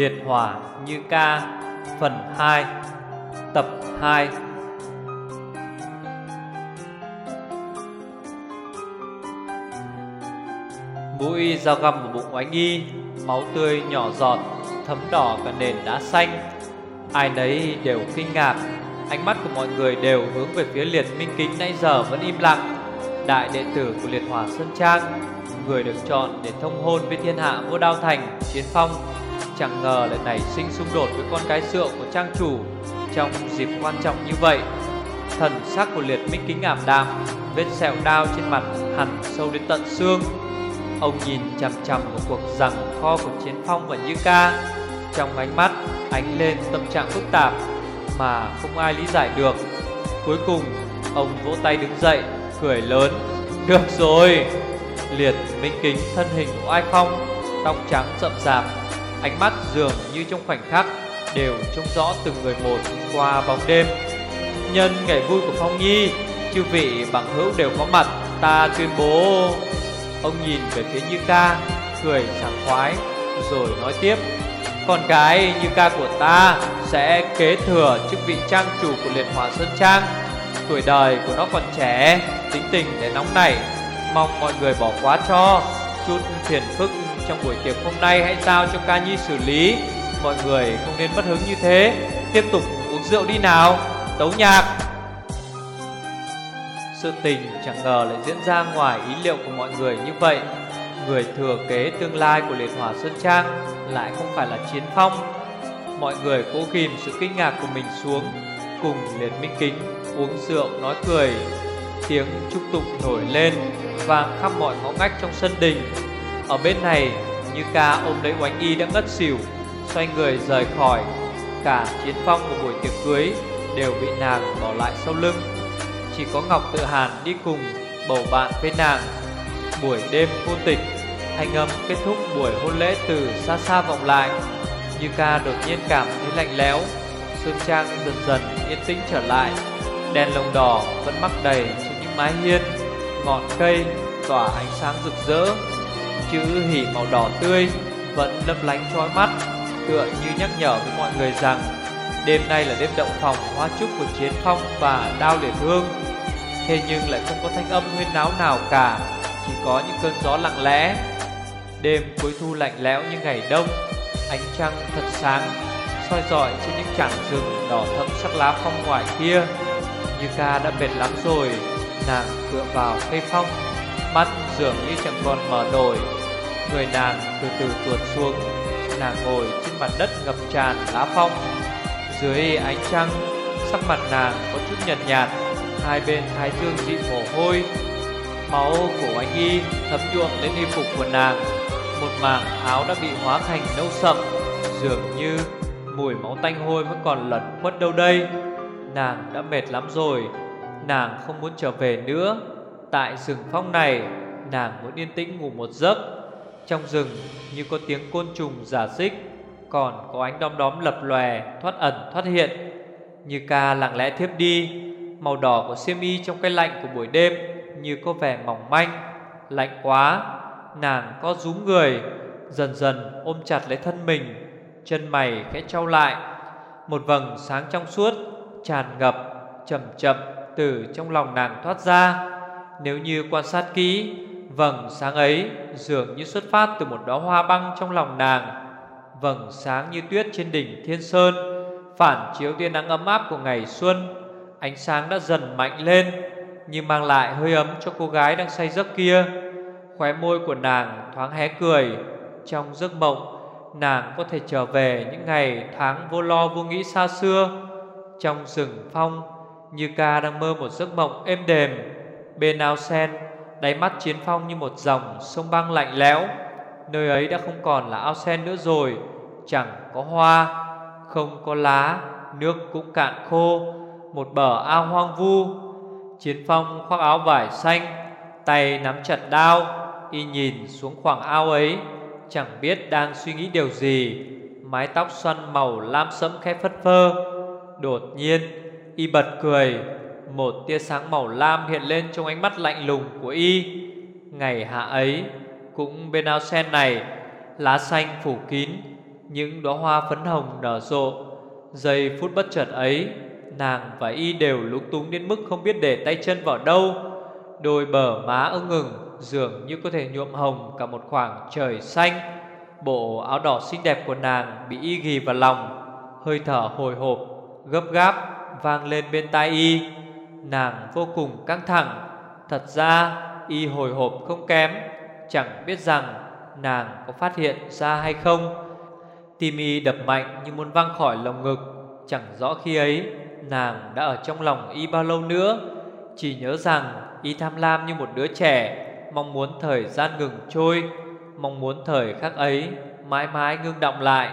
Liệt hỏa như ca, Phần 2 Tập 2 Mũi dao găm vào bụng oánh y Máu tươi nhỏ giọt, Thấm đỏ cả nền đá xanh. Ai nấy đều kinh ngạc, Ánh mắt của mọi người đều hướng về phía liệt minh kính nãy giờ vẫn im lặng. Đại đệ tử của liệt hỏa Sơn Trang, Người được chọn để thông hôn với thiên hạ Vô đao thành, Chiến phong Chẳng ngờ lại nảy sinh xung đột với con cái sượng của trang chủ Trong dịp quan trọng như vậy. Thần sắc của liệt minh kính ảm đạm, Vết sẹo đao trên mặt hẳn sâu đến tận xương. Ông nhìn chằm chằm vào cuộc rằng kho của Chiến Phong và Như Ca. Trong ánh mắt, ánh lên tâm trạng phức tạp Mà không ai lý giải được. Cuối cùng, ông vỗ tay đứng dậy, Cười lớn. Được rồi. Liệt minh kính thân hình của ai phong, Tóc trắng rậm rạp. Ánh mắt dường như trong khoảnh khắc Đều trông rõ từng người một qua bóng đêm. Nhân ngày vui của Phong Nhi, Chư vị bằng hữu đều có mặt, Ta tuyên bố. Ông nhìn về phía Như Ca, Cười sảng khoái, Rồi nói tiếp. Con gái Như Ca của ta Sẽ kế thừa chức vị trang chủ của liệt Hòa Sơn Trang. Tuổi đời của nó còn trẻ, Tính tình để nóng nảy, Mong mọi người bỏ qua cho, Chút phiền phức trong buổi tiệc hôm nay Hãy giao cho Ca Nhi xử lý. Mọi người không nên mất hứng như thế. Tiếp tục uống rượu đi nào. Tấu nhạc. Sự tình chẳng ngờ lại diễn ra ngoài ý liệu của mọi người như vậy. Người thừa kế tương lai của liệt hỏa Sơn Trang lại không phải là Chiến Phong. Mọi người cố kìm sự kinh ngạc của mình xuống, Cùng liệt minh kính uống rượu nói cười. Tiếng chúc tụng nổi lên vang khắp mọi ngõ ngách trong sân đình. Ở bên này, như ca ôm lấy oánh y đã ngất xỉu, Xoay người rời khỏi, Cả Chiến Phong của buổi tiệc cưới đều bị nàng bỏ lại sau lưng. Chỉ có Ngọc Tự Hàn đi cùng bầu bạn với nàng. Buổi đêm vô tịch, Thanh âm kết thúc buổi hôn lễ từ xa xa vọng lại. Như ca đột nhiên cảm thấy lạnh lẽo Sơn Trang dần dần yên tĩnh trở lại. Đèn lồng đỏ vẫn mắc đầy trên những mái hiên, Ngọn cây tỏa ánh sáng rực rỡ. Chữ hỉ màu đỏ tươi vẫn lấp lánh chói mắt, Tựa như nhắc nhở với mọi người rằng Đêm nay là đêm động phòng hoa trúc của Chiến Phong và Đao Liệt Hương. Thế nhưng lại không có thanh âm huyên náo nào cả, Chỉ có những cơn gió lặng lẽ. Đêm cuối thu lạnh lẽo như ngày đông, Ánh trăng thật sáng, soi rọi trên những chảng rừng đỏ thẫm sắc lá phong ngoài kia. Như ca đã mệt lắm rồi, Nàng tựa vào cây phong. Mắt dường như chẳng còn mở nổi. Người nàng từ từ tuột xuống Nàng ngồi trên mặt đất ngập tràn lá phong. Dưới ánh trăng Sắc mặt nàng có chút nhợt nhạt, nhạt Hai bên thái dương dị mồ hôi. Máu của anh y thấm nhuộm lên y phục của nàng Một mảng áo đã bị hóa thành nâu sậm. Dường như mùi máu tanh hôi vẫn còn lẩn khuất đâu đây. Nàng đã mệt lắm rồi Nàng không muốn trở về nữa. Tại rừng phong này, Nàng muốn yên tĩnh ngủ một giấc. Trong rừng, như có tiếng côn trùng giả dích Còn có ánh đom đóm lập lòe, Thoát ẩn, thoát hiện. Như ca lặng lẽ thiếp đi, Màu đỏ của xiêm y trong cái lạnh của buổi đêm Như có vẻ mỏng manh, Lạnh quá. Nàng có rúm người, Dần dần ôm chặt lấy thân mình, Chân mày khẽ trao lại. Một vầng sáng trong suốt, Tràn ngập, chậm chậm Từ trong lòng nàng thoát ra. Nếu như quan sát kỹ, Vầng sáng ấy dường như xuất phát từ một đóa hoa băng trong lòng nàng. Vầng sáng như tuyết trên đỉnh Thiên Sơn, Phản chiếu tia nắng ấm áp của ngày xuân. Ánh sáng đã dần mạnh lên, Nhưng mang lại hơi ấm cho cô gái đang say giấc kia. Khóe môi của nàng thoáng hé cười. Trong giấc mộng, Nàng có thể trở về những ngày tháng vô lo vô nghĩ xa xưa. Trong rừng phong, Như ca đang mơ một giấc mộng êm đềm. Bên ao sen Đáy mắt chiến phong như một dòng sông băng lạnh lẽo. Nơi ấy đã không còn là ao sen nữa rồi, Chẳng có hoa, Không có lá, Nước cũng cạn khô, một bờ ao hoang vu. Chiến phong khoác áo vải xanh, Tay nắm chặt đao, Y nhìn xuống khoảng ao ấy, Chẳng biết đang suy nghĩ điều gì. Mái tóc xoăn màu lam sẫm khẽ phất phơ. Đột nhiên, Y bật cười. Một tia sáng màu lam hiện lên trong ánh mắt lạnh lùng của Y. Ngày hạ ấy Cũng bên ao sen này Lá xanh phủ kín Những đóa hoa phấn hồng nở rộ. Giây phút bất chợt ấy Nàng và y đều lúng túng đến mức không biết để tay chân vào đâu. Đôi bờ má ưng ngừng Dường như có thể nhuộm hồng cả một khoảng trời xanh. Bộ áo đỏ xinh đẹp của nàng bị y ghì vào lòng Hơi thở hồi hộp, gấp gáp vang lên bên tai y. Nàng vô cùng căng thẳng. Thật ra, y hồi hộp không kém. Chẳng biết rằng nàng có phát hiện ra hay không. Tim y đập mạnh như muốn văng khỏi lồng ngực. Chẳng rõ khi ấy, nàng đã ở trong lòng y bao lâu nữa. Chỉ nhớ rằng y tham lam như một đứa trẻ, Mong muốn thời gian ngừng trôi, Mong muốn thời khắc ấy mãi mãi ngưng động lại.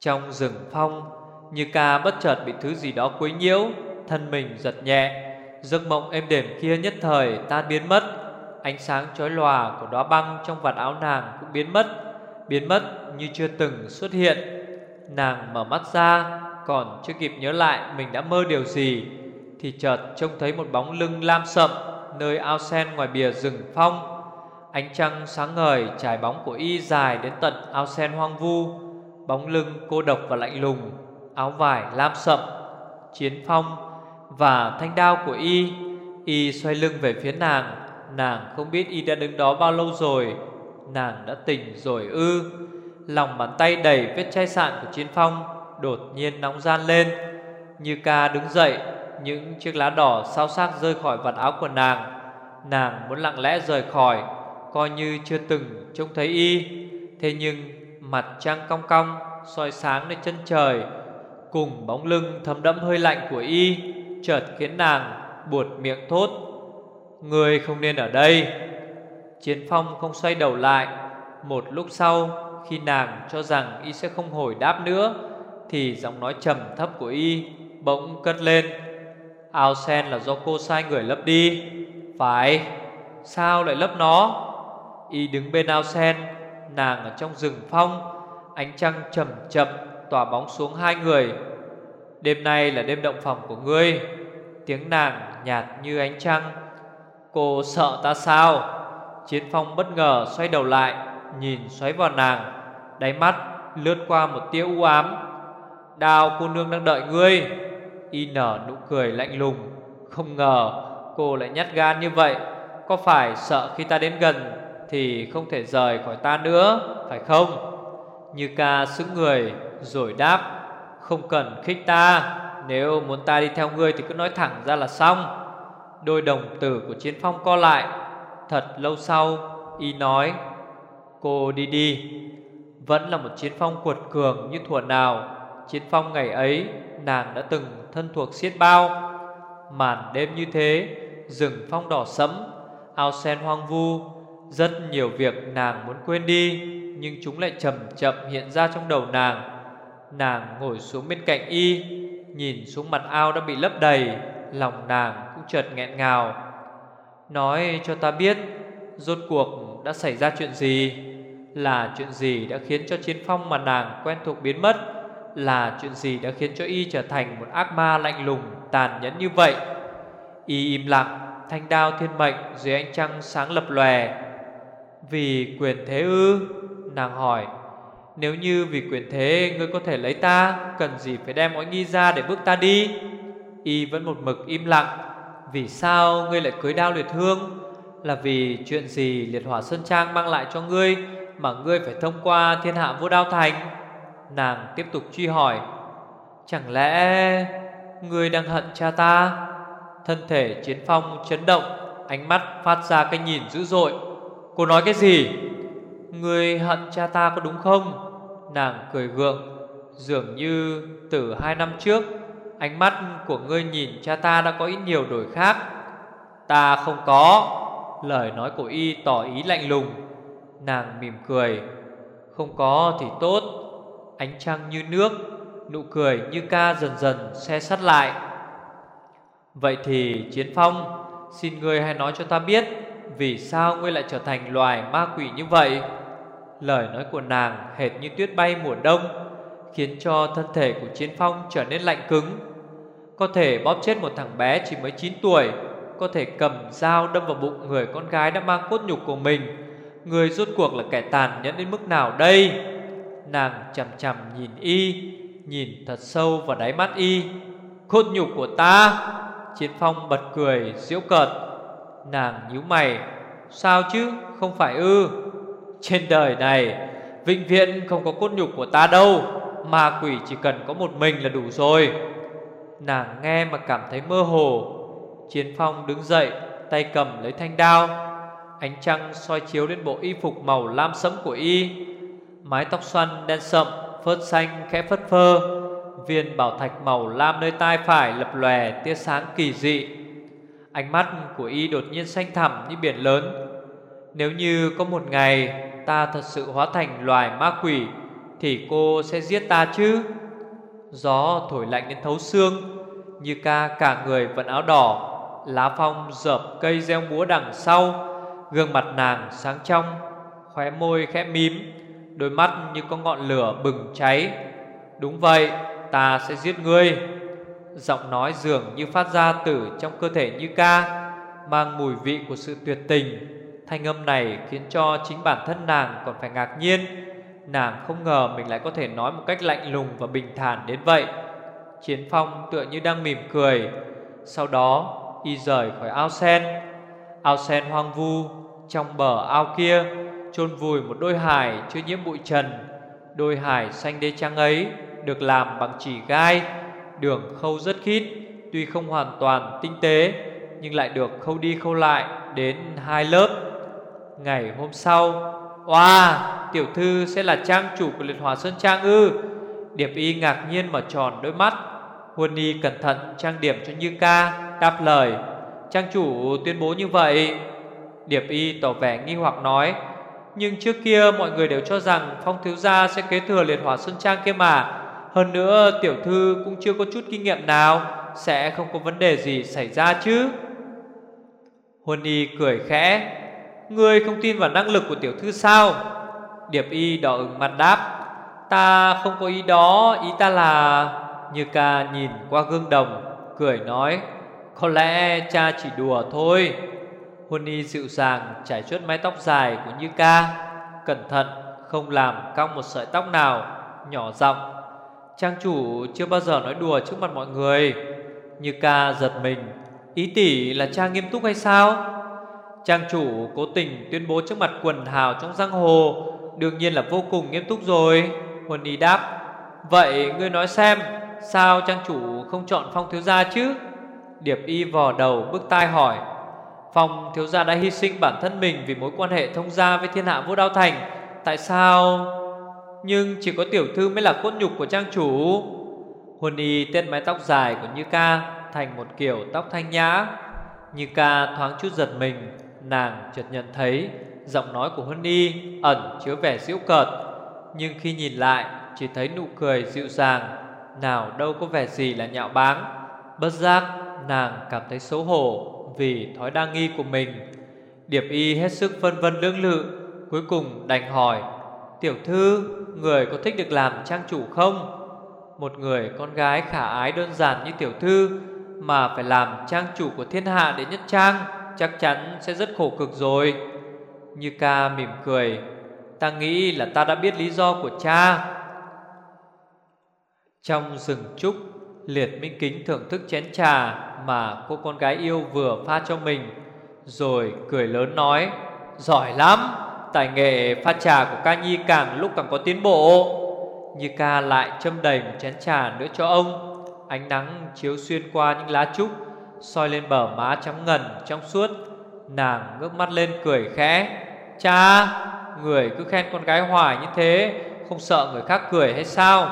Trong rừng phong, Như ca bất chợt bị thứ gì đó quấy nhiễu. Thân mình giật nhẹ. Giấc mộng êm đềm kia nhất thời tan biến mất. Ánh sáng chói lòa của đóa băng trong vạt áo nàng cũng biến mất. Biến mất như chưa từng xuất hiện. Nàng mở mắt ra, Còn chưa kịp nhớ lại mình đã mơ điều gì, Thì chợt trông thấy một bóng lưng lam sậm Nơi ao sen ngoài bìa rừng phong. Ánh trăng sáng ngời trải bóng của y dài đến tận ao sen hoang vu. Bóng lưng cô độc và lạnh lùng, Áo vải lam sậm, Chiến phong và thanh đao của y. Y xoay lưng về phía nàng. Nàng không biết y đã đứng đó bao lâu rồi. Nàng đã tỉnh rồi ư. Lòng bàn tay đầy vết chai sạn của chiến phong Đột nhiên nóng gian lên. Như ca đứng dậy, Những chiếc lá đỏ sao xác rơi khỏi vạt áo của nàng. Nàng muốn lặng lẽ rời khỏi, Coi như chưa từng trông thấy y. Thế nhưng, mặt trăng cong cong, soi sáng lên chân trời. Cùng bóng lưng thấm đẫm hơi lạnh của y Chợt khiến nàng buột miệng thốt Người không nên ở đây. Chiến phong không xoay đầu lại. Một lúc sau, Khi nàng cho rằng y sẽ không hồi đáp nữa, Thì giọng nói trầm thấp của y Bỗng cất lên, Ao sen là do cô sai người lấp đi. Phải. Sao lại lấp nó? Y đứng bên ao sen, Nàng ở trong rừng phong, Ánh trăng chậm chậm Tỏa bóng xuống hai người. Đêm nay là đêm động phòng của ngươi. Tiếng nàng nhạt như ánh trăng. Cô sợ ta sao? Chiến phong bất ngờ xoay đầu lại, Nhìn xoáy vào nàng, Đáy mắt lướt qua một tia u ám. Đào cô nương đang đợi ngươi. Y nở nụ cười lạnh lùng. Không ngờ cô lại nhát gan như vậy. Có phải sợ khi ta đến gần Thì không thể rời khỏi ta nữa, Phải không? Như ca xứng người, rồi đáp. Không cần khích ta. Nếu muốn ta đi theo ngươi thì cứ nói thẳng ra là xong. Đôi đồng tử của Chiến Phong co lại. Thật lâu sau, Y nói, Cô đi đi. Vẫn là một Chiến Phong cuột cường như thuở nào. Chiến Phong ngày ấy, Nàng đã từng thân thuộc xiết bao. Màn đêm như thế, Rừng phong đỏ sẫm, Ao sen hoang vu, Rất nhiều việc nàng muốn quên đi, Nhưng chúng lại chậm chậm hiện ra trong đầu nàng. Nàng ngồi xuống bên cạnh y, Nhìn xuống mặt ao đã bị lấp đầy, Lòng nàng cũng chợt nghẹn ngào. Nói cho ta biết, Rốt cuộc đã xảy ra chuyện gì? Là chuyện gì đã khiến cho chiến phong mà nàng quen thuộc biến mất? Là chuyện gì đã khiến cho y trở thành một ác ma lạnh lùng, Tàn nhẫn như vậy? Y im lặng, Thanh đao thiên mệnh dưới ánh trăng sáng lập lòe. Vì quyền thế ư? Nàng hỏi. Nếu như vì quyền thế ngươi có thể lấy ta, Cần gì phải đem oánh nghi ra để bước ta đi? Y vẫn một mực im lặng. Vì sao ngươi lại cưới đao liệt hương? Là vì chuyện gì liệt hỏa Sơn Trang mang lại cho ngươi Mà ngươi phải thông qua thiên hạ vô đao thành? Nàng tiếp tục truy hỏi. Chẳng lẽ Ngươi đang hận cha ta? Thân thể chiến phong chấn động, Ánh mắt phát ra cái nhìn dữ dội. Cô nói cái gì? Ngươi hận cha ta có đúng không? Nàng cười gượng, Dường như từ hai năm trước, Ánh mắt của ngươi nhìn cha ta đã có ít nhiều đổi khác. Ta không có. Lời nói của y tỏ ý lạnh lùng. Nàng mỉm cười, Không có thì tốt. Ánh trăng như nước, Nụ cười như ca dần dần xe sắt lại. Vậy thì Chiến Phong, Xin ngươi hãy nói cho ta biết Vì sao ngươi lại trở thành loài ma quỷ như vậy? Lời nói của nàng hệt như tuyết bay mùa đông, Khiến cho thân thể của Chiến Phong trở nên lạnh cứng. Có thể bóp chết một thằng bé chỉ mới 9 tuổi, Có thể cầm dao đâm vào bụng người con gái đã mang cốt nhục của mình. Người rốt cuộc là kẻ tàn nhẫn đến mức nào đây? Nàng chầm chầm nhìn y, Nhìn thật sâu vào đáy mắt y. Cốt nhục của ta! Chiến phong bật cười diễu cợt. Nàng nhíu mày. Sao chứ? Không phải ư? Trên đời này. Vĩnh viễn không có cốt nhục của ta đâu, Ma quỷ chỉ cần có một mình là đủ rồi. Nàng nghe mà cảm thấy mơ hồ. Chiến phong đứng dậy, Tay cầm lấy thanh đao, Ánh trăng soi chiếu lên bộ y phục màu lam sẫm của y. Mái tóc xoăn đen sậm, Phớt xanh khẽ phất phơ. Viên bảo thạch màu lam nơi tai phải lập lòe tia sáng kỳ dị. Ánh mắt của y đột nhiên xanh thẳm như biển lớn. Nếu như có một ngày ta thật sự hóa thành loài ma quỷ, Thì cô sẽ giết ta chứ? Gió thổi lạnh đến thấu xương, Như ca cả người vận áo đỏ, Lá phong dợp cây gieo múa đằng sau, Gương mặt nàng sáng trong, Khóe môi khẽ mím, Đôi mắt như có ngọn lửa bừng cháy. Đúng vậy, Ta sẽ giết ngươi. Giọng nói dường như phát ra từ trong cơ thể như ca, Mang mùi vị của sự tuyệt tình. Thanh âm này khiến cho chính bản thân nàng còn phải ngạc nhiên. Nàng không ngờ mình lại có thể nói một cách lạnh lùng và bình thản đến vậy. Chiến phong tựa như đang mỉm cười. Sau đó, y rời khỏi ao sen. Ao sen hoang vu, Trong bờ ao kia, chôn vùi một đôi hài chưa nhiễm bụi trần. Đôi hài xanh đê trắng ấy Được làm bằng chỉ gai, Đường khâu rất khít, Tuy không hoàn toàn tinh tế, Nhưng lại được khâu đi khâu lại Đến hai lớp. Ngày hôm sau. Wow, tiểu thư sẽ là trang chủ của liệt hỏa Sơn Trang ư? Điệp y ngạc nhiên mở tròn đôi mắt. Huân y cẩn thận trang điểm cho Như ca Đáp lời. Trang chủ tuyên bố như vậy. Điệp y tỏ vẻ nghi hoặc nói. Nhưng trước kia mọi người đều cho rằng Phong thiếu gia sẽ kế thừa liệt hỏa Sơn Trang kia mà. Hơn nữa tiểu thư cũng chưa có chút kinh nghiệm nào. Sẽ không có vấn đề gì xảy ra chứ? Huân y cười khẽ. Ngươi không tin vào năng lực của tiểu thư sao? Điệp y đỏ ửng mặt đáp, Ta không có ý đó, Ý ta là Như ca nhìn qua gương đồng, Cười nói, Có lẽ cha chỉ đùa thôi. Huân y dịu dàng, Trải chuốt mái tóc dài của Như ca, Cẩn thận, không làm cong một sợi tóc nào, Nhỏ giọng, Trang chủ chưa bao giờ nói đùa trước mặt mọi người. Như ca giật mình, Ý tỷ là cha nghiêm túc hay sao? Trang chủ cố tình tuyên bố trước mặt quần hào trong giang hồ, Đương nhiên là vô cùng nghiêm túc rồi. Huân Y đáp, Vậy ngươi nói xem, Sao trang chủ không chọn phong thiếu gia chứ? Điệp y vò đầu bước tai hỏi, Phong thiếu gia đã hy sinh bản thân mình Vì mối quan hệ thông gia với thiên hạ vô đao thành, Tại sao? Nhưng chỉ có tiểu thư mới là cốt nhục của trang chủ. Huân y tên mái tóc dài của Như ca Thành một kiểu tóc thanh nhã. Như ca thoáng chút giật mình Nàng chợt nhận thấy Giọng nói của Huân Y ẩn chứa vẻ giễu cợt, Nhưng khi nhìn lại Chỉ thấy nụ cười dịu dàng, Nào đâu có vẻ gì là nhạo báng. Bất giác, nàng cảm thấy xấu hổ Vì thói đa nghi của mình. Điệp y hết sức phân vân lưỡng lự, Cuối cùng đành hỏi, Tiểu thư, Người có thích được làm trang chủ không? Một người con gái khả ái đơn giản như tiểu thư Mà phải làm trang chủ của thiên hạ để nhất trang chắc chắn sẽ rất khổ cực rồi. Như ca mỉm cười, Ta nghĩ là ta đã biết lý do của cha. Trong rừng trúc, Liệt Minh Kính thưởng thức chén trà Mà cô con gái yêu vừa pha cho mình, Rồi cười lớn nói, Giỏi lắm, Tài nghệ pha trà của ca nhi càng lúc càng có tiến bộ. Như ca lại châm đầy một chén trà nữa cho ông, Ánh nắng chiếu xuyên qua những lá trúc soi lên bờ má trắng ngần trong suốt. Nàng ngước mắt lên cười khẽ. Cha, người cứ khen con gái hoài như thế, không sợ người khác cười hay sao?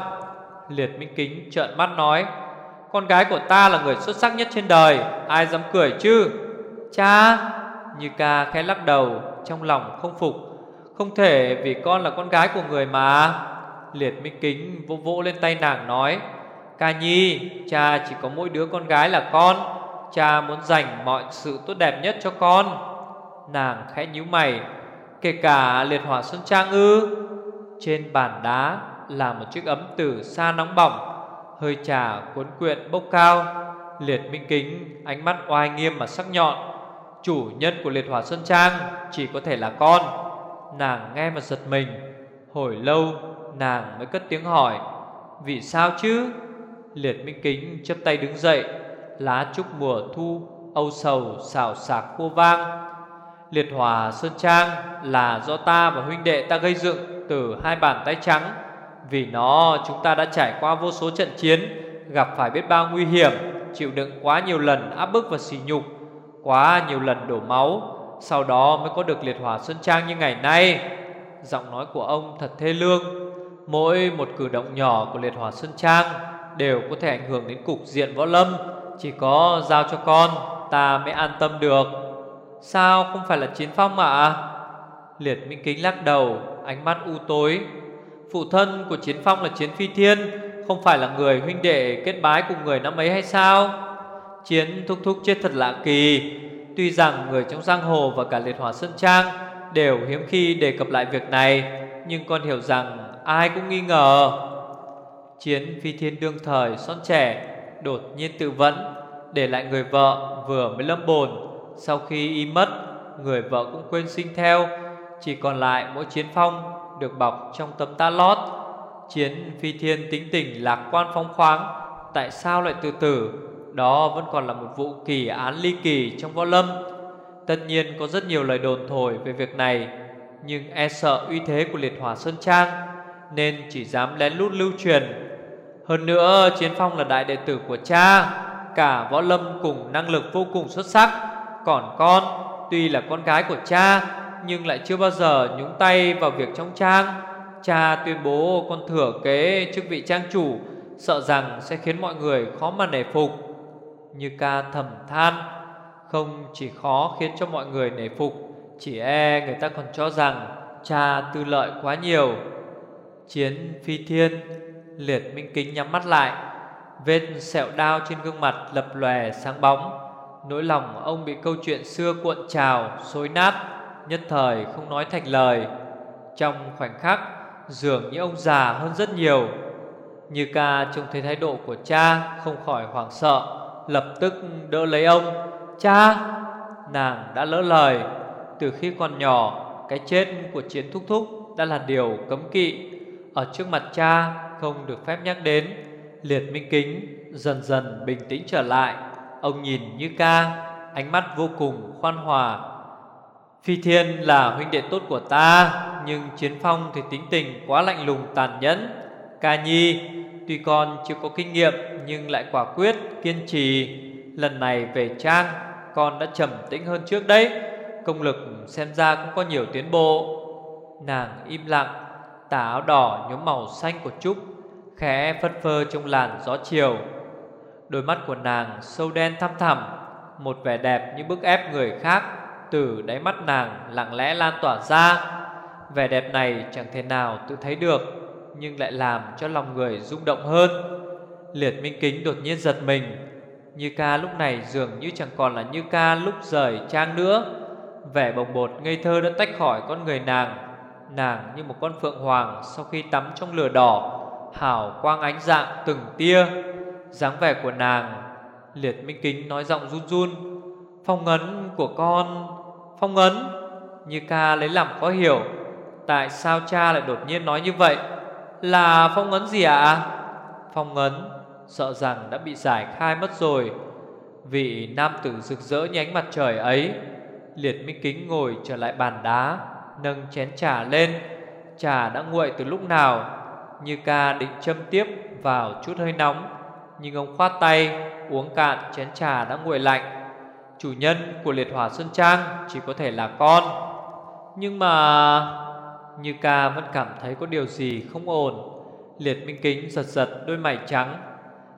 Liệt minh kính trợn mắt nói. Con gái của ta là người xuất sắc nhất trên đời, ai dám cười chứ? Cha, như ca khẽ lắc đầu, trong lòng không phục. Không thể vì con là con gái của người mà. Liệt minh kính vỗ vỗ lên tay nàng nói. Ca nhi, cha chỉ có mỗi đứa con gái là con. Cha muốn dành mọi sự tốt đẹp nhất cho con. Nàng khẽ nhíu mày, Kể cả liệt hỏa xuân trang ư. Trên bàn đá Là một chiếc ấm từ xa nóng bỏng, Hơi trà cuốn quyện bốc cao, Liệt minh kính, Ánh mắt oai nghiêm mà sắc nhọn. Chủ nhân của liệt hỏa xuân trang Chỉ có thể là con. Nàng nghe mà giật mình, Hồi lâu Nàng mới cất tiếng hỏi, Vì sao chứ? Liệt Minh Kính chấp tay đứng dậy Lá trúc mùa thu, Âu sầu, xào xạc khô vang. Liệt hòa Sơn Trang Là do ta và huynh đệ ta gây dựng Từ hai bàn tay trắng. Vì nó, chúng ta đã trải qua vô số trận chiến, Gặp phải biết bao nguy hiểm, Chịu đựng quá nhiều lần áp bức và sỉ nhục, Quá nhiều lần đổ máu. Sau đó mới có được liệt hỏa Sơn Trang như ngày nay. Giọng nói của ông thật thê lương. Mỗi một cử động nhỏ của liệt hỏa Sơn Trang Đều có thể ảnh hưởng đến cục diện võ lâm. Chỉ có giao cho con, Ta mới an tâm được. Sao không phải là chiến phong mà Liệt Minh Kính lắc đầu, Ánh mắt u tối. Phụ thân của chiến phong là chiến phi thiên, Không phải là người huynh đệ kết bái cùng người năm ấy hay sao? Chiến thúc thúc chết thật lạ kỳ. Tuy rằng người trong giang hồ và cả liệt hỏa Sơn Trang Đều hiếm khi đề cập lại việc này, Nhưng con hiểu rằng ai cũng nghi ngờ. Chiến phi thiên đương thời son trẻ Đột nhiên tự vẫn, Để lại người vợ vừa mới lâm bồn. Sau khi y mất, Người vợ cũng quên sinh theo. Chỉ còn lại mỗi chiến phong Được bọc trong tấm ta lót. Chiến phi thiên tính tình lạc quan phóng khoáng. Tại sao lại tự tử? Đó vẫn còn là một vụ kỳ án ly kỳ trong võ lâm. Tất nhiên có rất nhiều lời đồn thổi về việc này, Nhưng e sợ uy thế của liệt hỏa Sơn Trang Nên chỉ dám lén lút lưu truyền. Hơn nữa, Chiến Phong là đại đệ tử của cha. Cả võ lâm cùng năng lực vô cùng xuất sắc. Còn con, Tuy là con gái của cha, Nhưng lại chưa bao giờ nhúng tay vào việc trong trang. Cha tuyên bố con thừa kế chức vị trang chủ, Sợ rằng sẽ khiến mọi người khó mà nể phục. Như ca thầm than, không chỉ khó khiến cho mọi người nể phục, Chỉ e người ta còn cho rằng Cha tư lợi quá nhiều. Chiến phi thiên Liệt minh kính nhắm mắt lại. Vết sẹo đao trên gương mặt lập lòe sáng bóng. Nỗi lòng ông bị câu chuyện xưa cuộn trào, Xối nát, Nhất thời không nói thành lời. Trong khoảnh khắc, Dường như ông già hơn rất nhiều. Như ca trông thấy thái độ của cha Không khỏi hoảng sợ, Lập tức đỡ lấy ông. Cha! Nàng đã lỡ lời. Từ khi còn nhỏ, Cái chết của chiến thúc thúc Đã là điều cấm kỵ. Ở trước mặt cha không được phép nhắc đến. Liệt minh kính Dần dần bình tĩnh trở lại. Ông nhìn như ca Ánh mắt vô cùng khoan hòa. Phi Thiên là huynh đệ tốt của ta Nhưng Chiến Phong thì tính tình quá lạnh lùng tàn nhẫn. Ca Nhi Tuy con chưa có kinh nghiệm Nhưng lại quả quyết, kiên trì. Lần này về trang Con đã trầm tĩnh hơn trước đấy. Công lực xem ra cũng có nhiều tiến bộ. Nàng im lặng Tà áo đỏ nhóm màu xanh của Trúc, Khẽ phất phơ trong làn gió chiều. Đôi mắt của nàng sâu đen thăm thẳm, Một vẻ đẹp như bức ép người khác Từ đáy mắt nàng lặng lẽ lan tỏa ra. Vẻ đẹp này chẳng thể nào tự thấy được, Nhưng lại làm cho lòng người rung động hơn. Liệt Minh Kính đột nhiên giật mình, như ca lúc này dường như chẳng còn là Như ca lúc rời trang nữa. Vẻ bồng bột ngây thơ đã tách khỏi con người nàng Nàng như một con phượng hoàng Sau khi tắm trong lửa đỏ, hào quang ánh dạng từng tia. Dáng vẻ của nàng, Liệt Minh Kính nói giọng run run. Phong ấn của con, Phong ấn, Như ca lấy làm khó hiểu. Tại sao cha lại đột nhiên nói như vậy? Là phong ấn gì ạ? À? Phong ấn, Sợ rằng đã bị giải khai mất rồi. Vị nam tử rực rỡ như ánh mặt trời ấy, Liệt Minh Kính ngồi trở lại bàn đá. Nâng chén trà lên. Trà đã nguội từ lúc nào? Như ca định châm tiếp vào chút hơi nóng. Nhưng ông khoát tay Uống cạn chén trà đã nguội lạnh. Chủ nhân của liệt hỏa xuân Trang Chỉ có thể là con. Nhưng mà Như ca vẫn cảm thấy có điều gì không ổn. Liệt Minh Kính giật giật đôi mày trắng.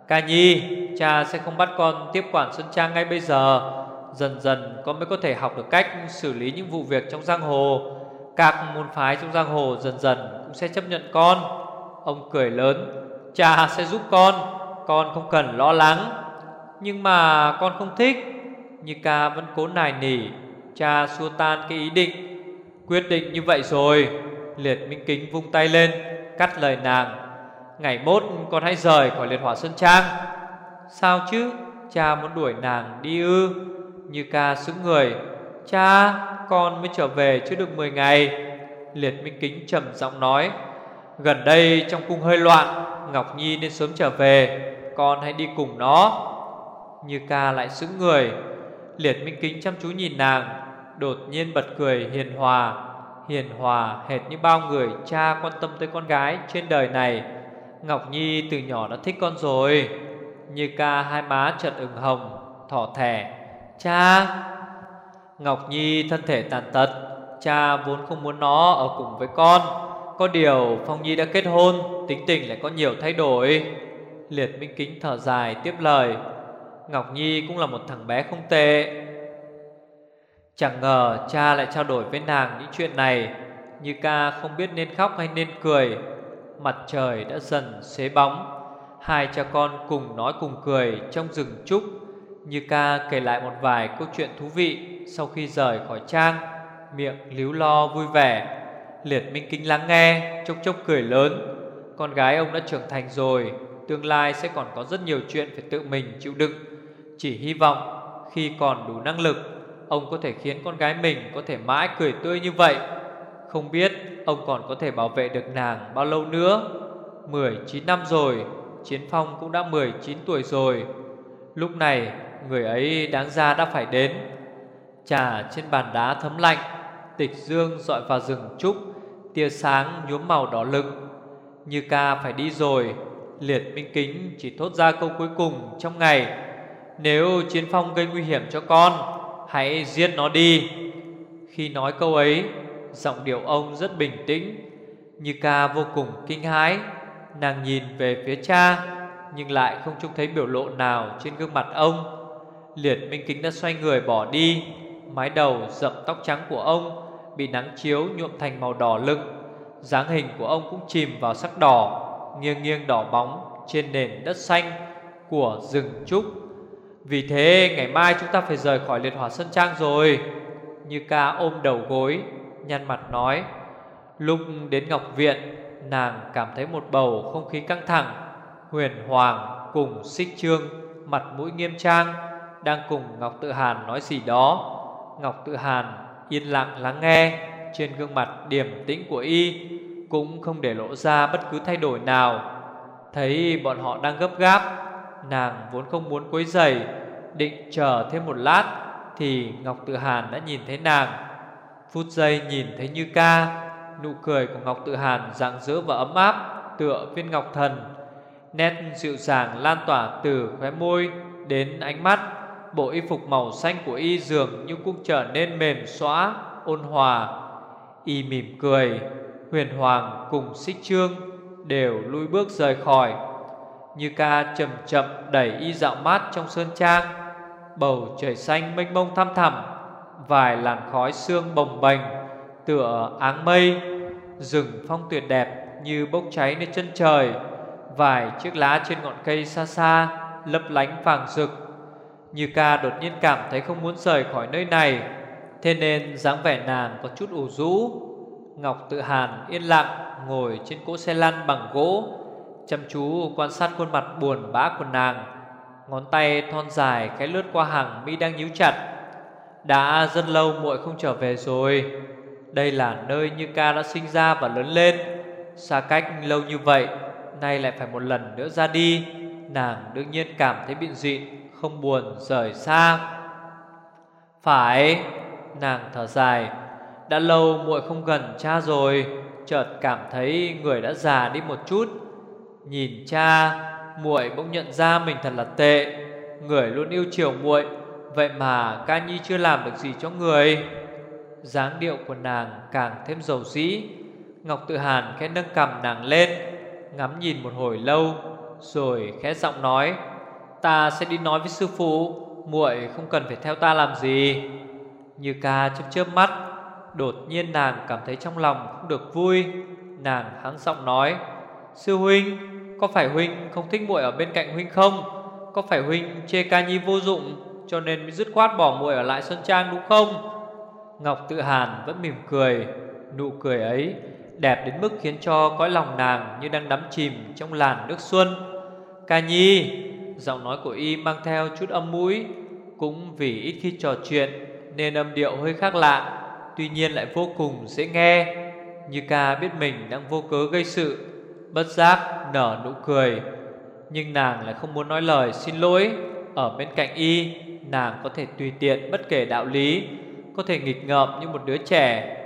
Ca Nhi, cha sẽ không bắt con tiếp quản Xuân Trang ngay bây giờ. Dần dần con mới có thể học được cách xử lý những vụ việc trong giang hồ. Các môn phái trong giang hồ dần dần cũng sẽ chấp nhận con. Ông cười lớn, cha sẽ giúp con, con không cần lo lắng. Nhưng mà con không thích. Như ca vẫn cố nài nỉ, cha xua tan cái ý định. Quyết định như vậy rồi. Liệt Minh Kính vung tay lên, cắt lời nàng. Ngày mốt con hãy rời khỏi liệt hỏa Sơn Trang Sao chứ Cha muốn đuổi nàng đi ư Như ca xứng người Cha, con mới trở về chưa được 10 ngày. Liệt Minh Kính trầm giọng nói, Gần đây trong cung hơi loạn, Ngọc Nhi nên sớm trở về, Con hãy đi cùng nó. Như ca lại sững người. Liệt Minh Kính chăm chú nhìn nàng, Đột nhiên bật cười hiền hòa. Hiền hòa hệt như bao người cha quan tâm tới con gái trên đời này. Ngọc Nhi từ nhỏ đã thích con rồi. Như ca hai má chợt ửng hồng, Thỏ thẻ, Cha Ngọc Nhi thân thể tàn tật, Cha vốn không muốn nó ở cùng với con. Có điều Phong Nhi đã kết hôn, Tính tình lại có nhiều thay đổi. Liệt Minh Kính thở dài tiếp lời, Ngọc Nhi cũng là một thằng bé không tệ. Chẳng ngờ cha lại trao đổi với nàng những chuyện này, Như ca không biết nên khóc hay nên cười. Mặt trời đã dần xế bóng, Hai cha con cùng nói cùng cười trong rừng trúc. Như ca kể lại một vài câu chuyện thú vị. Sau khi rời khỏi trang, Miệng líu lo vui vẻ. Liệt Minh Kính lắng nghe, Chốc chốc cười lớn. Con gái ông đã trưởng thành rồi, Tương lai sẽ còn có rất nhiều chuyện phải tự mình chịu đựng. Chỉ hy vọng khi còn đủ năng lực, Ông có thể khiến con gái mình có thể mãi cười tươi như vậy. Không biết ông còn có thể bảo vệ được nàng bao lâu nữa. 19 năm rồi, Chiến Phong cũng đã 19 tuổi rồi. Lúc này, người ấy đáng ra đã phải đến. Trà trên bàn đá thấm lạnh, Tịch dương dọi vào rừng trúc, Tia sáng nhuốm màu đỏ lực Như ca phải đi rồi, Liệt Minh Kính chỉ thốt ra câu cuối cùng trong ngày, Nếu Chiến Phong gây nguy hiểm cho con, Hãy giết nó đi. Khi nói câu ấy, Giọng điệu ông rất bình tĩnh, Như ca vô cùng kinh hãi. Nàng nhìn về phía cha, Nhưng lại không trông thấy biểu lộ nào trên gương mặt ông. Liệt Minh Kính đã xoay người bỏ đi Mái đầu rậm tóc trắng của ông Bị nắng chiếu nhuộm thành màu đỏ lưng dáng hình của ông cũng chìm vào sắc đỏ, Nghiêng nghiêng đỏ bóng Trên nền đất xanh Của rừng trúc. Vì thế, ngày mai chúng ta phải rời khỏi liệt hỏa sân Trang rồi, Như ca ôm đầu gối, Nhăn mặt nói. Lúc đến Ngọc Viện, Nàng cảm thấy một bầu không khí căng thẳng, Huyền Hoàng cùng Xích Trương, Mặt mũi nghiêm trang, Đang cùng Ngọc Tự Hàn nói gì đó. Ngọc Tự Hàn yên lặng lắng nghe Trên gương mặt điềm tĩnh của y, Cũng không để lộ ra bất cứ thay đổi nào. Thấy bọn họ đang gấp gáp, Nàng vốn không muốn quấy rầy, Định chờ thêm một lát Thì Ngọc Tự Hàn đã nhìn thấy nàng. Phút giây nhìn thấy Như Ca, Nụ cười của Ngọc Tự Hàn rạng rỡ và ấm áp Tựa viên ngọc thần, Nét dịu dàng lan tỏa từ khóe môi Đến ánh mắt. Bộ y phục màu xanh của y dường như cũng trở nên mềm xóa, Ôn hòa. Y mỉm cười, Huyền Hoàng cùng xích trương Đều lui bước rời khỏi. Như ca chậm chậm đẩy y dạo mát trong sơn trang, Bầu trời xanh mênh mông thăm thẳm, Vài làn khói xương bồng bềnh Tựa áng mây, Rừng phong tuyệt đẹp như bốc cháy nơi chân trời, Vài chiếc lá trên ngọn cây xa xa Lấp lánh vàng rực. Như ca đột nhiên cảm thấy không muốn rời khỏi nơi này, Thế nên dáng vẻ nàng có chút ủ rũ. Ngọc tự hàn yên lặng Ngồi trên cỗ xe lăn bằng gỗ, Chăm chú quan sát khuôn mặt buồn bã của nàng. Ngón tay thon dài cái lướt qua hàng mi đang nhíu chặt. Đã rất lâu muội không trở về rồi. Đây là nơi như ca đã sinh ra và lớn lên. Xa cách lâu như vậy, Nay lại phải một lần nữa ra đi. Nàng đương nhiên cảm thấy biện dịn không buồn rời xa Phải, Nàng thở dài, Đã lâu muội không gần cha rồi, Chợt cảm thấy người đã già đi một chút. Nhìn cha, muội bỗng nhận ra mình thật là tệ, Người luôn yêu chiều muội, Vậy mà ca nhi chưa làm được gì cho người. Dáng điệu của nàng càng thêm dầu dĩ, Ngọc Tự Hàn khẽ nâng cầm nàng lên, Ngắm nhìn một hồi lâu, Rồi khẽ giọng nói Ta sẽ đi nói với sư phụ muội không cần phải theo ta làm gì. Như ca chớp chớp mắt Đột nhiên nàng cảm thấy trong lòng không được vui. Nàng hắng giọng nói Sư huynh Có phải huynh không thích muội ở bên cạnh huynh không? Có phải huynh chê ca nhi vô dụng Cho nên mới dứt khoát bỏ muội ở lại Sơn Trang đúng không? Ngọc tự hàn vẫn mỉm cười Nụ cười ấy đẹp đến mức khiến cho cõi lòng nàng như đang đắm chìm trong làn nước xuân. Ca Nhi, giọng nói của y mang theo chút âm mũi, cũng vì ít khi trò chuyện nên âm điệu hơi khác lạ, tuy nhiên lại vô cùng dễ nghe. Như ca biết mình đang vô cớ gây sự Bất giác nở nụ cười. Nhưng nàng lại không muốn nói lời xin lỗi. Ở bên cạnh y Nàng có thể tùy tiện bất kể đạo lý Có thể nghịch ngợm như một đứa trẻ.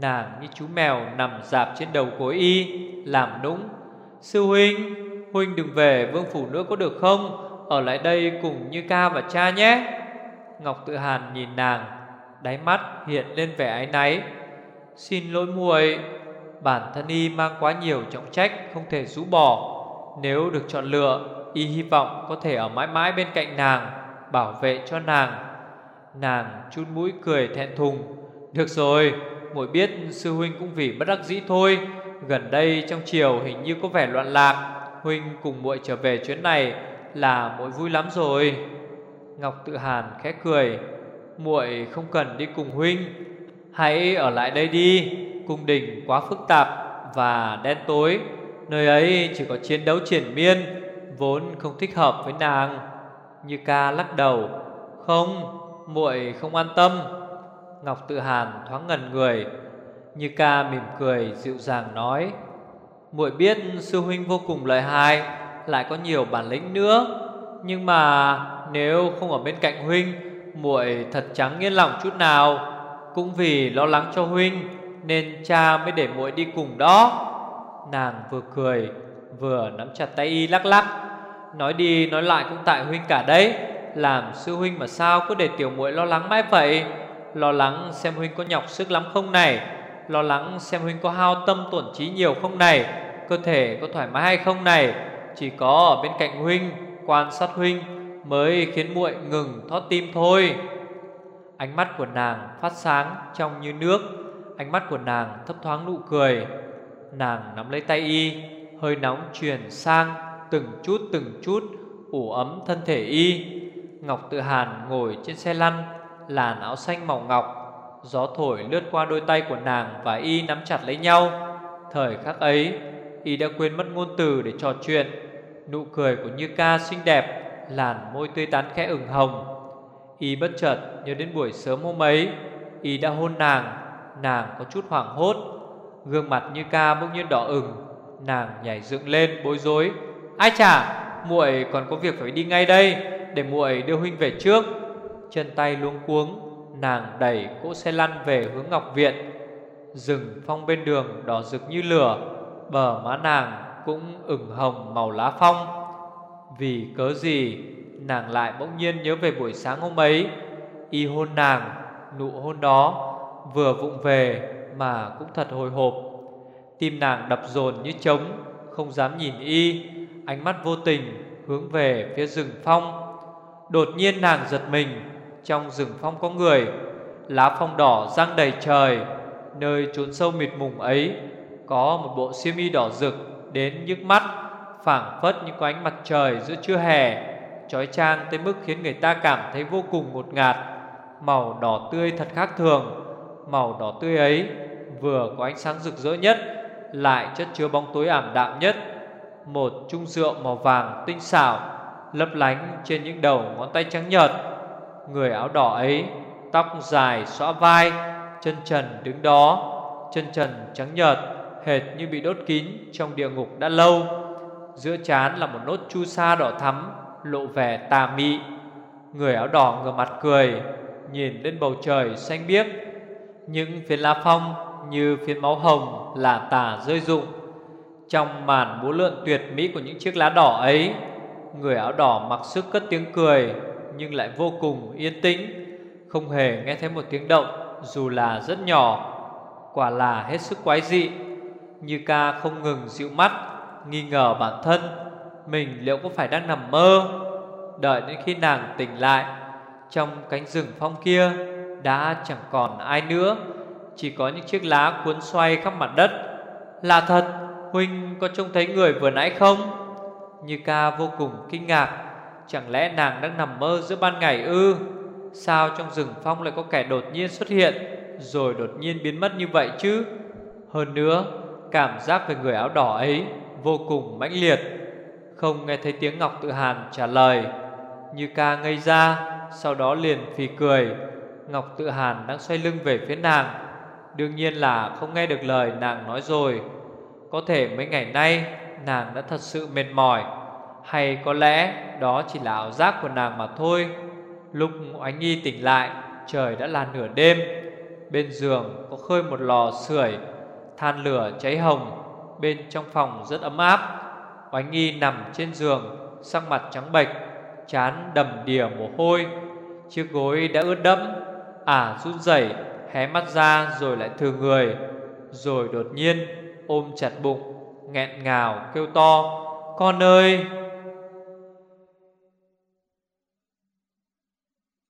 Nàng như chú mèo nằm dạp trên đầu của y Làm nũng. Sư huynh Huynh đừng về, vương phủ nữa có được không? Ở lại đây cùng như ca và cha nhé. Ngọc tự hàn nhìn nàng, Đáy mắt hiện lên vẻ áy náy. Xin lỗi muội, Bản thân y mang quá nhiều trọng trách, Không thể rũ bỏ. Nếu được chọn lựa, Y hy vọng có thể ở mãi mãi bên cạnh nàng, Bảo vệ cho nàng. Nàng chun mũi cười thẹn thùng. Được rồi, muội biết sư huynh cũng vì bất đắc dĩ thôi. Gần đây trong chiều hình như có vẻ loạn lạc. Huynh cùng muội trở về chuyến này Là muội vui lắm rồi. Ngọc tự hàn khẽ cười muội không cần đi cùng huynh. Hãy ở lại đây đi Cung đình quá phức tạp Và đen tối Nơi ấy chỉ có chiến đấu triển miên Vốn không thích hợp với nàng. Như ca lắc đầu Không, muội không an tâm. Ngọc tự hàn thoáng ngần người Như ca mỉm cười dịu dàng nói muội biết sư huynh vô cùng lợi hại, Lại có nhiều bản lĩnh nữa. Nhưng mà nếu không ở bên cạnh huynh, muội thật chẳng yên lòng chút nào. Cũng vì lo lắng cho huynh, Nên cha mới để muội đi cùng đó. Nàng vừa cười, Vừa nắm chặt tay y lắc lắc. Nói đi nói lại cũng tại huynh cả đấy, Làm sư huynh mà sao cứ để tiểu muội lo lắng mãi vậy? Lo lắng xem huynh có nhọc sức lắm không này? Lo lắng xem huynh có hao tâm tổn trí nhiều không này, Cơ thể có thoải mái hay không này. Chỉ có ở bên cạnh huynh, Quan sát huynh Mới khiến muội ngừng thót tim thôi. Ánh mắt của nàng phát sáng trong như nước, Ánh mắt của nàng thấp thoáng nụ cười. Nàng nắm lấy tay y, Hơi nóng truyền sang Từng chút từng chút, ủ ấm thân thể y. Ngọc tự hàn ngồi trên xe lăn, Làn áo xanh màu ngọc Gió thổi lướt qua đôi tay của nàng Và y nắm chặt lấy nhau. Thời khắc ấy, Y đã quên mất ngôn từ để trò chuyện. Nụ cười của Như ca xinh đẹp, Làn môi tươi tắn khẽ ửng hồng. Y bất chợt nhớ đến buổi sớm hôm ấy, Y đã hôn nàng Nàng có chút hoảng hốt. Gương mặt Như ca bỗng nhiên đỏ ửng, Nàng nhảy dựng lên bối rối. Ai chả muội còn có việc phải đi ngay đây, Để muội đưa huynh về trước. Chân tay luống cuống Nàng đẩy cỗ xe lăn về hướng Ngọc Viện. Rừng phong bên đường đỏ rực như lửa, Bờ má nàng cũng ửng hồng màu lá phong. Vì cớ gì, Nàng lại bỗng nhiên nhớ về buổi sáng hôm ấy. Y hôn nàng, Nụ hôn đó, Vừa vụng về mà cũng thật hồi hộp. Tim nàng đập dồn như trống, Không dám nhìn y, Ánh mắt vô tình hướng về phía rừng phong. Đột nhiên nàng giật mình trong rừng phong có người, Lá phong đỏ giăng đầy trời, Nơi trốn sâu mịt mùng ấy, Có một bộ xiêm y đỏ rực Đến nhức mắt, phảng phất như có ánh mặt trời giữa trưa hè Chói chang tới mức khiến người ta cảm thấy vô cùng ngột ngạt. Màu đỏ tươi thật khác thường, Màu đỏ tươi ấy Vừa có ánh sáng rực rỡ nhất, Lại chất chứa bóng tối ảm đạm nhất, Một chung rượu màu vàng tinh xảo, Lấp lánh trên những đầu ngón tay trắng nhợt. Người áo đỏ ấy, Tóc dài xõa vai, Chân trần đứng đó, Chân trần trắng nhợt, Hệt như bị đốt kín trong địa ngục đã lâu. Giữa chán là một nốt chu sa đỏ thắm, Lộ vẻ tà mị. Người áo đỏ ngửa mặt cười, Nhìn lên bầu trời xanh biếc. Những phiến lá phong Như phiến máu hồng là tà rơi rụng. Trong màn múa lượn tuyệt mỹ của những chiếc lá đỏ ấy, Người áo đỏ mặc sức cất tiếng cười nhưng lại vô cùng yên tĩnh, Không hề nghe thấy một tiếng động, Dù là rất nhỏ, Quả là hết sức quái dị. Như ca không ngừng dịu mắt, Nghi ngờ bản thân Mình liệu có phải đang nằm mơ. Đợi đến khi nàng tỉnh lại, Trong cánh rừng phong kia Đã chẳng còn ai nữa, Chỉ có những chiếc lá cuốn xoay khắp mặt đất. Là thật, Huynh có trông thấy người vừa nãy không? Như ca vô cùng kinh ngạc Chẳng lẽ nàng đang nằm mơ giữa ban ngày ư? Sao trong rừng phong lại có kẻ đột nhiên xuất hiện, Rồi đột nhiên biến mất như vậy chứ? Hơn nữa, Cảm giác về người áo đỏ ấy Vô cùng mãnh liệt. Không nghe thấy tiếng Ngọc Tự Hàn trả lời, Như ca ngây ra, Sau đó liền phì cười. Ngọc Tự Hàn đang xoay lưng về phía nàng. Đương nhiên là không nghe được lời nàng nói rồi. Có thể mấy ngày nay, nàng đã thật sự mệt mỏi. Hay có lẽ đó chỉ là ảo giác của nàng mà thôi. Lúc Oánh Nhi tỉnh lại Trời đã là nửa đêm. Bên giường có khơi một lò sưởi Than lửa cháy hồng. Bên trong phòng rất ấm áp. Oánh Nhi nằm trên giường Sắc mặt trắng bệch Chán đầm đìa mồ hôi. Chiếc gối đã ướt đẫm Ả à, run rẩy hé mắt ra rồi lại thừa người. Rồi đột nhiên ôm chặt bụng Nghẹn ngào kêu to Con ơi!